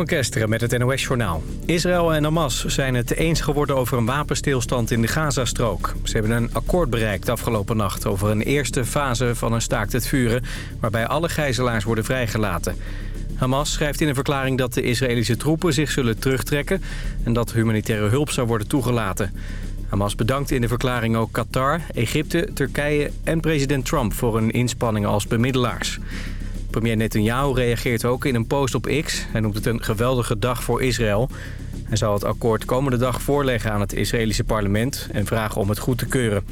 van Kesteren met het NOS-journaal. Israël en Hamas zijn het eens geworden over een wapenstilstand in de Gazastrook. Ze hebben een akkoord bereikt afgelopen nacht over een eerste fase van een staakt het vuren... waarbij alle gijzelaars worden vrijgelaten. Hamas schrijft in een verklaring dat de Israëlische troepen zich zullen terugtrekken... en dat humanitaire hulp zou worden toegelaten. Hamas bedankt in de verklaring ook Qatar, Egypte, Turkije en president Trump... voor hun inspanningen als bemiddelaars. Premier Netanyahu reageert ook in een post op X. Hij noemt het een geweldige dag voor Israël. Hij zal het akkoord komende dag voorleggen aan het Israëlische parlement... en vragen om het goed te keuren.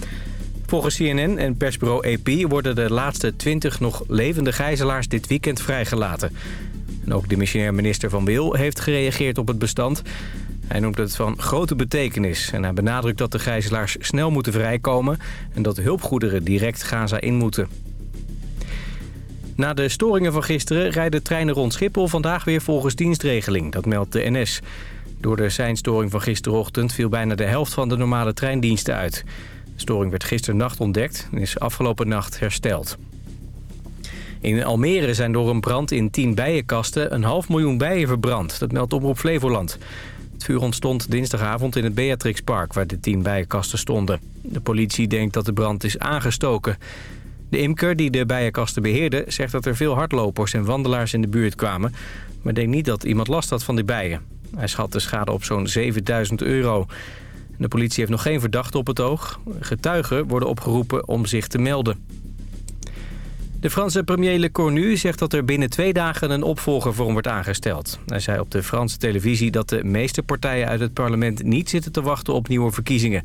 Volgens CNN en persbureau AP worden de laatste 20 nog levende gijzelaars dit weekend vrijgelaten. En ook de missionair minister Van Wil heeft gereageerd op het bestand. Hij noemt het van grote betekenis en hij benadrukt dat de gijzelaars snel moeten vrijkomen... en dat hulpgoederen direct Gaza in moeten. Na de storingen van gisteren rijden treinen rond Schiphol vandaag weer volgens dienstregeling. Dat meldt de NS. Door de seinstoring van gisterochtend viel bijna de helft van de normale treindiensten uit. De storing werd gisternacht ontdekt en is afgelopen nacht hersteld. In Almere zijn door een brand in 10 bijenkasten een half miljoen bijen verbrand. Dat meldt Omroep Flevoland. Het vuur ontstond dinsdagavond in het Beatrixpark waar de 10 bijenkasten stonden. De politie denkt dat de brand is aangestoken. De imker die de bijenkasten beheerde zegt dat er veel hardlopers en wandelaars in de buurt kwamen... maar denkt niet dat iemand last had van die bijen. Hij schat de schade op zo'n 7000 euro. De politie heeft nog geen verdachte op het oog. Getuigen worden opgeroepen om zich te melden. De Franse premier Le Cornu zegt dat er binnen twee dagen een opvolger voor hem wordt aangesteld. Hij zei op de Franse televisie dat de meeste partijen uit het parlement niet zitten te wachten op nieuwe verkiezingen.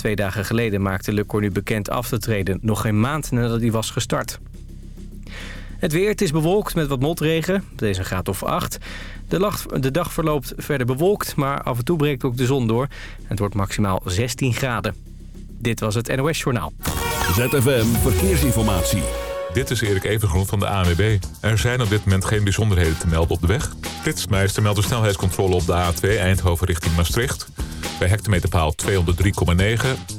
Twee dagen geleden maakte Le Cornu bekend af te treden, nog geen maand nadat hij was gestart. Het weer, het is bewolkt met wat motregen. Deze gaat of 8. De, de dag verloopt verder bewolkt, maar af en toe breekt ook de zon door. Het wordt maximaal 16 graden. Dit was het NOS Journaal. ZFM Verkeersinformatie. Dit is Erik Evengroen van de ANWB. Er zijn op dit moment geen bijzonderheden te melden op de weg. Flitsmeister meldt de snelheidscontrole op de A2 Eindhoven richting Maastricht. Bij hectometerpaal 203,9.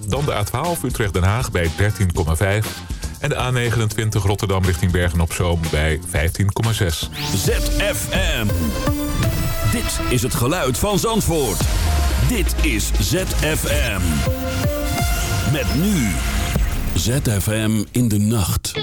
Dan de A12 Utrecht-Den Haag bij 13,5. En de A29 Rotterdam richting Bergen-op-Zoom bij 15,6. ZFM. Dit is het geluid van Zandvoort. Dit is ZFM. Met nu. ZFM in de nacht.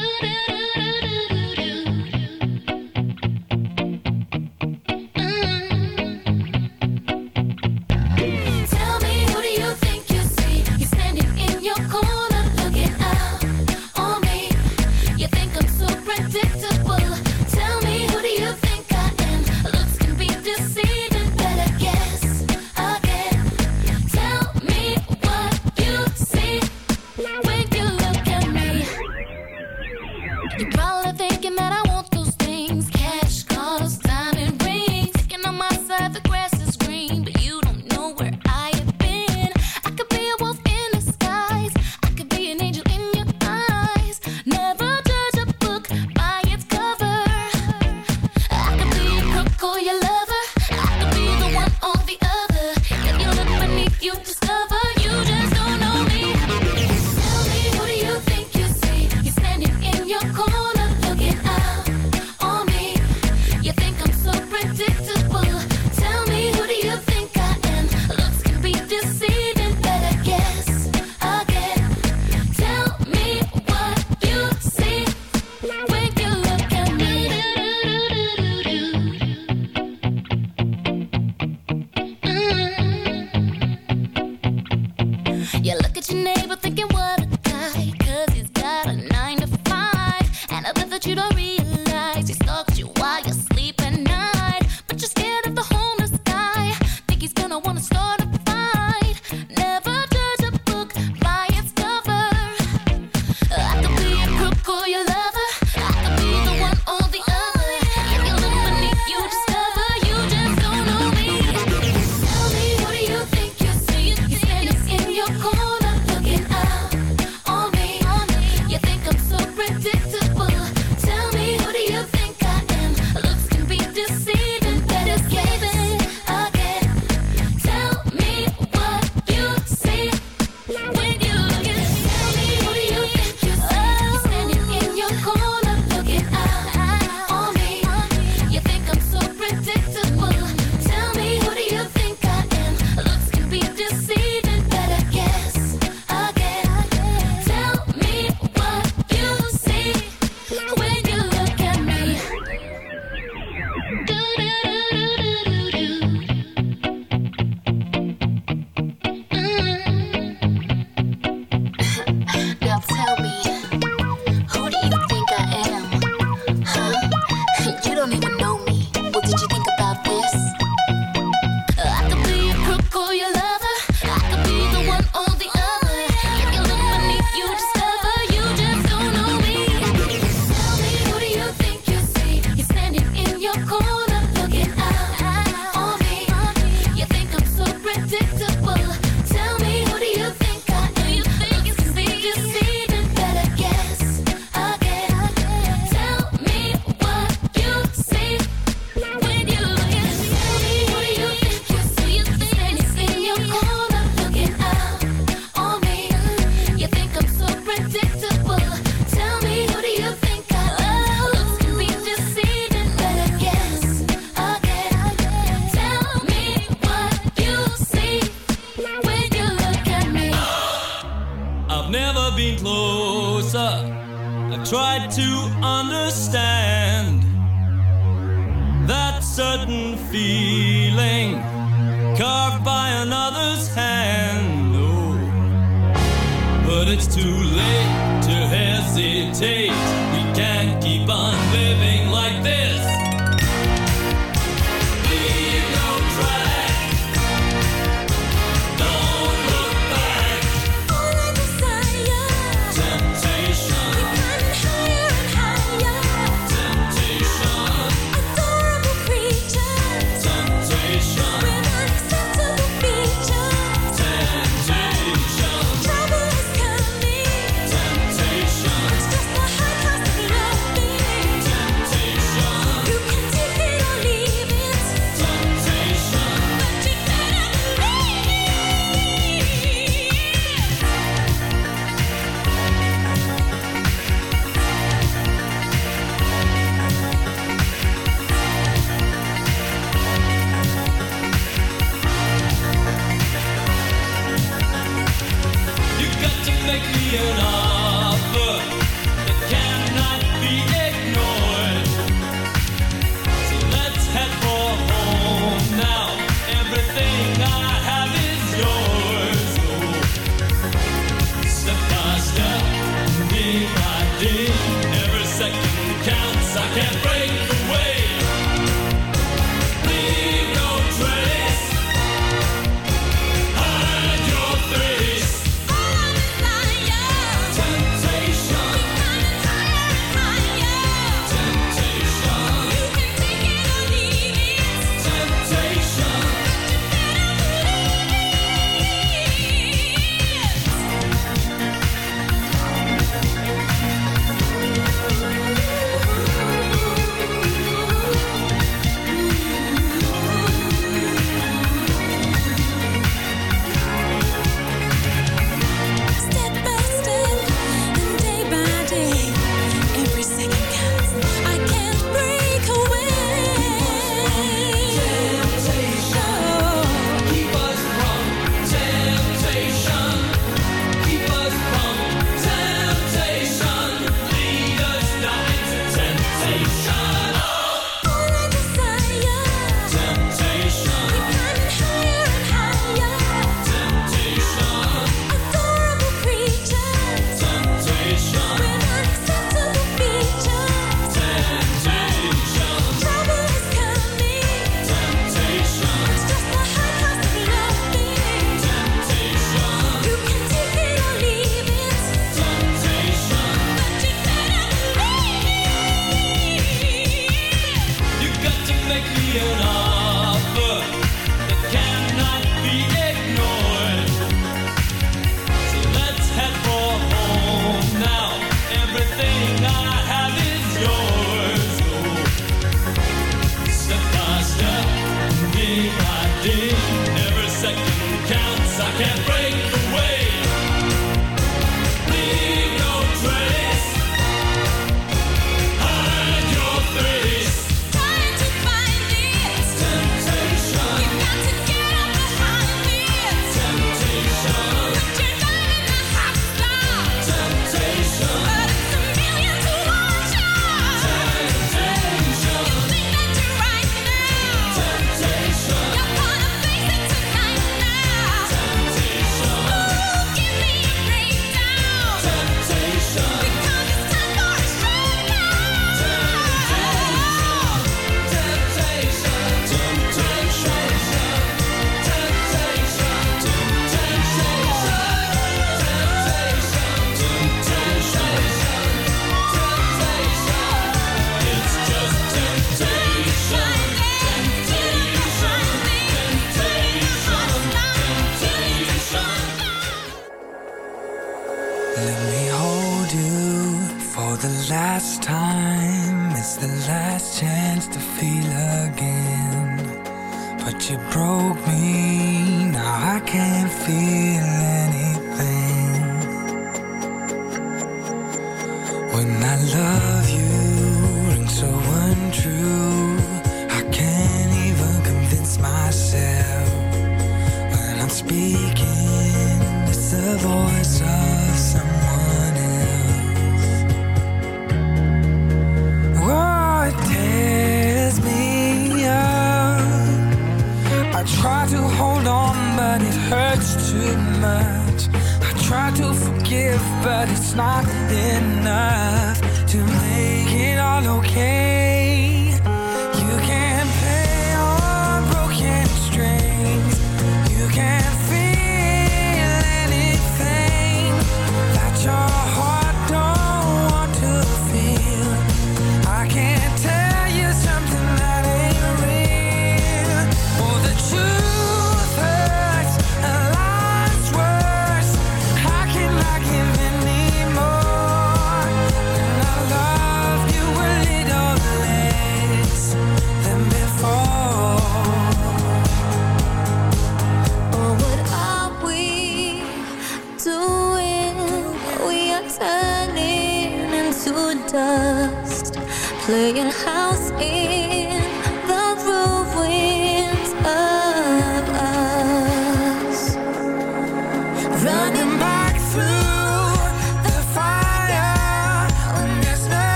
be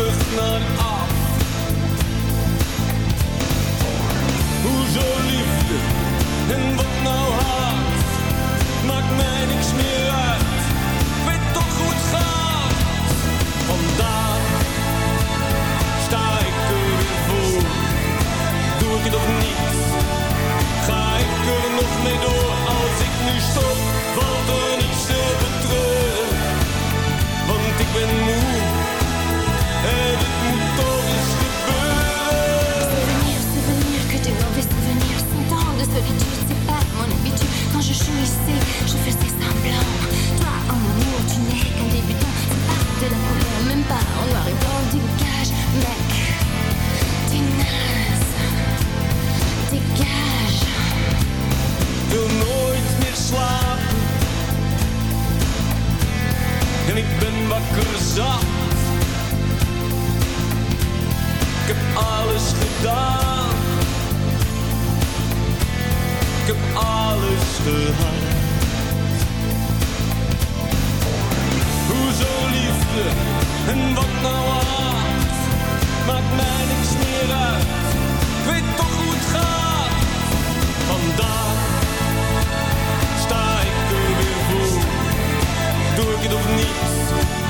terug naar Ik heb alles gedaan. Ik heb alles gehad. Hoezo liefde en wat nou haat? Maakt mij niks meer uit. Ik weet toch hoe het gaat. Vandaag sta ik er weer voor. Doe ik het of niet?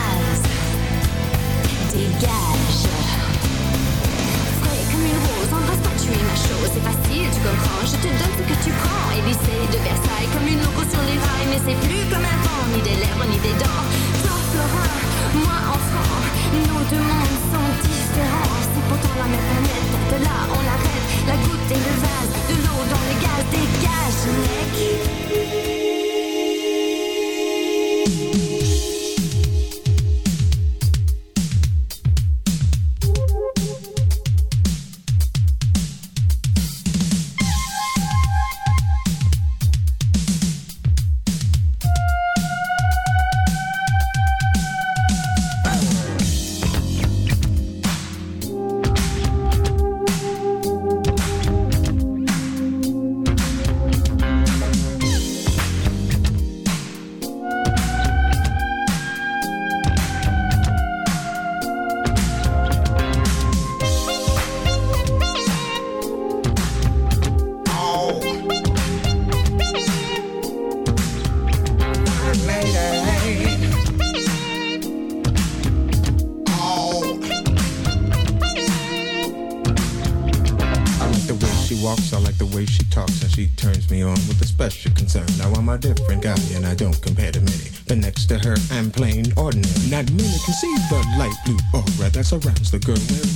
Dégage. Frais comme une rose, embrasse-toi, tu es ma chose. C'est facile, tu comprends. Je te donne ce que tu prends. Élysée de Versailles, comme une loco sur les rails. Mais c'est plus comme avant, ni des lèvres, ni des dents. Toi, Florin, moi, enfant. Nos deux mondes sont différents. C'est pourtant la même planète. De là, on arrête. La goutte et le vase. De l'eau dans le gaz. Dégage, mec.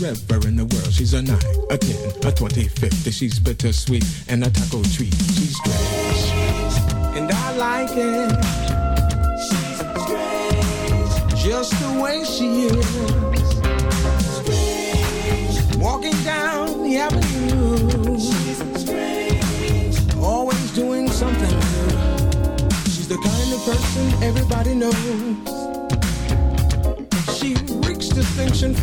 Wherever in the world. She's a 9, a 10, a 20, 50. She's bittersweet and a taco treat. She's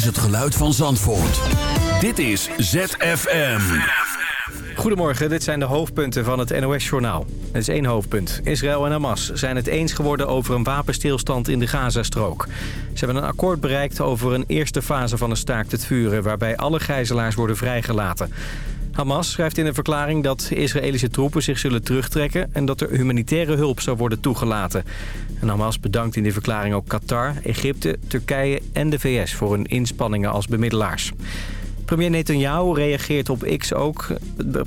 is het geluid van Zandvoort. Dit is ZFM. Goedemorgen, dit zijn de hoofdpunten van het NOS-journaal. Het is één hoofdpunt. Israël en Hamas zijn het eens geworden over een wapenstilstand in de Gazastrook. Ze hebben een akkoord bereikt over een eerste fase van een staakt het vuren... waarbij alle gijzelaars worden vrijgelaten. Hamas schrijft in een verklaring dat Israëlische troepen zich zullen terugtrekken... en dat er humanitaire hulp zou worden toegelaten. En Hamas bedankt in die verklaring ook Qatar, Egypte, Turkije en de VS... voor hun inspanningen als bemiddelaars. Premier Netanyahu reageert op X ook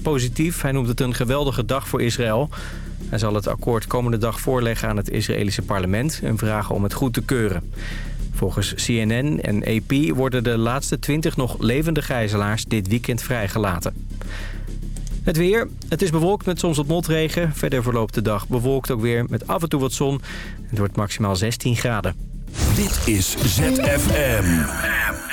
positief. Hij noemt het een geweldige dag voor Israël. Hij zal het akkoord komende dag voorleggen aan het Israëlische parlement... en vragen om het goed te keuren. Volgens CNN en AP worden de laatste 20 nog levende gijzelaars dit weekend vrijgelaten. Het weer. Het is bewolkt met soms wat motregen. Verder verloopt de dag bewolkt ook weer met af en toe wat zon. Het wordt maximaal 16 graden. Dit is ZFM.